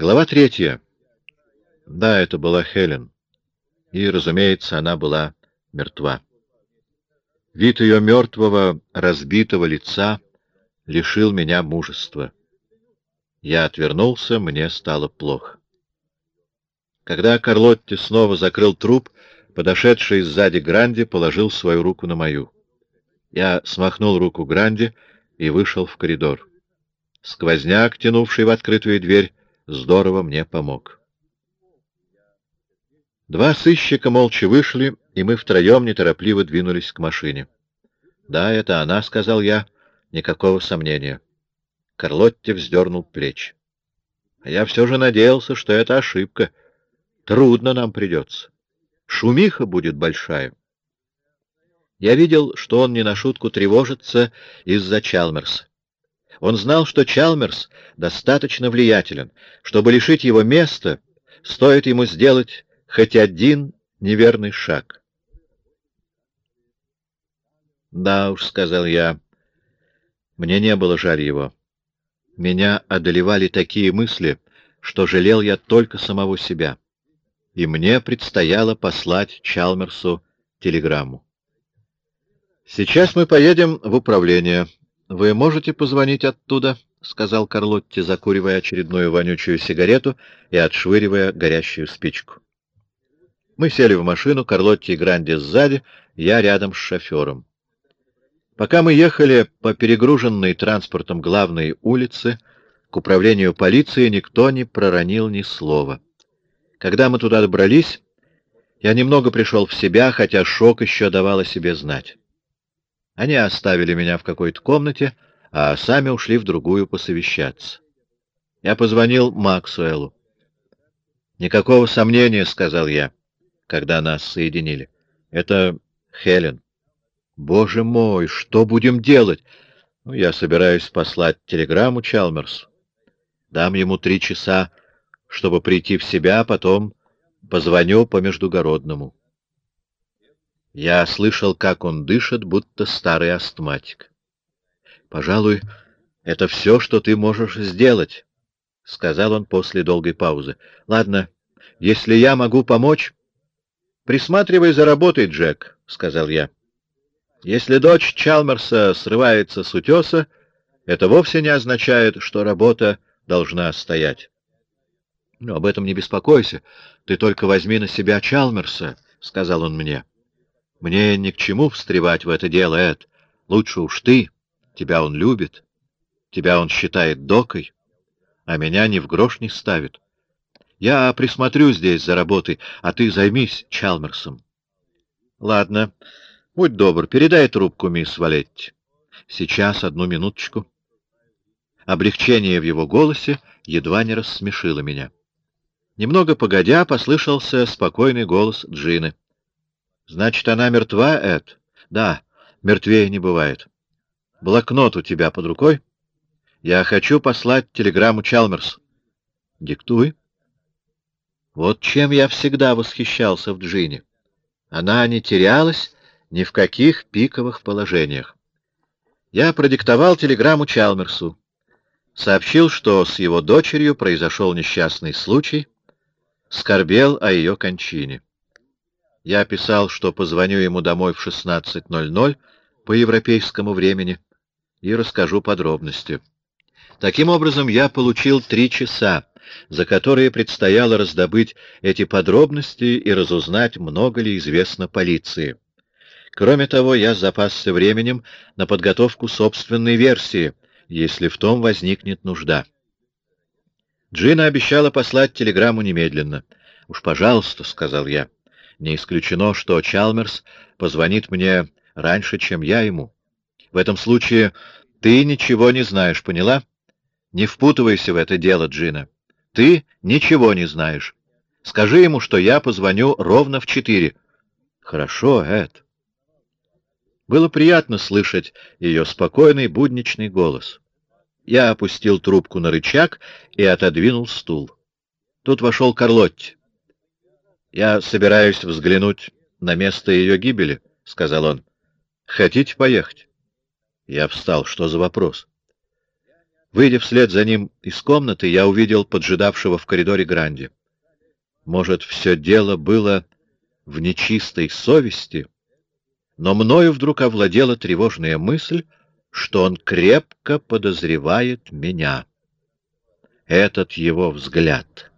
Глава третья. Да, это была Хелен. И, разумеется, она была мертва. Вид ее мертвого, разбитого лица лишил меня мужества. Я отвернулся, мне стало плохо. Когда Карлотти снова закрыл труп, подошедший сзади Гранди положил свою руку на мою. Я смахнул руку Гранди и вышел в коридор. Сквозняк, тянувший в открытую дверь, здорово мне помог. Два сыщика молча вышли, и мы втроем неторопливо двинулись к машине. «Да, это она», — сказал я, — «никакого сомнения». Карлотти вздернул плечи. А я все же надеялся, что это ошибка. Трудно нам придется. Шумиха будет большая. Я видел, что он не на шутку тревожится из-за Чалмерса. Он знал, что Чалмерс достаточно влиятелен. Чтобы лишить его места, стоит ему сделать хоть один неверный шаг. «Да уж», — сказал я, — «мне не было жаль его. Меня одолевали такие мысли, что жалел я только самого себя, и мне предстояло послать Чалмерсу телеграмму. «Сейчас мы поедем в управление. Вы можете позвонить оттуда?» — сказал Карлотти, закуривая очередную вонючую сигарету и отшвыривая горящую спичку. Мы сели в машину, Карлотти и Гранди сзади, я рядом с шофером. Пока мы ехали по перегруженной транспортом главной улице, к управлению полиции никто не проронил ни слова. Когда мы туда добрались, я немного пришел в себя, хотя шок еще давал о себе знать. Они оставили меня в какой-то комнате, а сами ушли в другую посовещаться. Я позвонил Максуэлу. «Никакого сомнения», — сказал я когда нас соединили. Это Хелен. Боже мой, что будем делать? Ну, я собираюсь послать телеграмму Чалмерсу. Дам ему три часа, чтобы прийти в себя, а потом позвоню по междугородному. Я слышал, как он дышит, будто старый астматик. Пожалуй, это все, что ты можешь сделать, — сказал он после долгой паузы. — Ладно, если я могу помочь, «Присматривай за работой, Джек», — сказал я. «Если дочь Чалмерса срывается с утеса, это вовсе не означает, что работа должна стоять». «Но об этом не беспокойся. Ты только возьми на себя Чалмерса», — сказал он мне. «Мне ни к чему встревать в это дело, Эд. Лучше уж ты. Тебя он любит. Тебя он считает докой, а меня ни в грош не ставит. Я присмотрю здесь за работой, а ты займись Чалмерсом. — Ладно. Будь добр, передай трубку мисс Валетти. Сейчас, одну минуточку. Облегчение в его голосе едва не рассмешило меня. Немного погодя, послышался спокойный голос Джины. — Значит, она мертва, Эд? — Да, мертвее не бывает. — Блокнот у тебя под рукой? — Я хочу послать телеграмму Чалмерс. — Диктуй. — вот чем я всегда восхищался в Джине. Она не терялась ни в каких пиковых положениях. Я продиктовал телеграмму Чалмерсу. Сообщил, что с его дочерью произошел несчастный случай, скорбел о ее кончине. Я писал, что позвоню ему домой в 16.00 по европейскому времени и расскажу подробности. Таким образом, я получил три часа, за которые предстояло раздобыть эти подробности и разузнать, много ли известно полиции. Кроме того, я запасся временем на подготовку собственной версии, если в том возникнет нужда. Джина обещала послать телеграмму немедленно. «Уж, пожалуйста», — сказал я. «Не исключено, что Чалмерс позвонит мне раньше, чем я ему. В этом случае ты ничего не знаешь, поняла? Не впутывайся в это дело, Джина. Ты ничего не знаешь. Скажи ему, что я позвоню ровно в четыре. Хорошо, Эд. Было приятно слышать ее спокойный будничный голос. Я опустил трубку на рычаг и отодвинул стул. Тут вошел Карлотти. «Я собираюсь взглянуть на место ее гибели», — сказал он. «Хотите поехать?» Я встал. Что за вопрос? Выйдя вслед за ним из комнаты, я увидел поджидавшего в коридоре Гранди. Может, все дело было в нечистой совести, но мною вдруг овладела тревожная мысль, что он крепко подозревает меня. Этот его взгляд.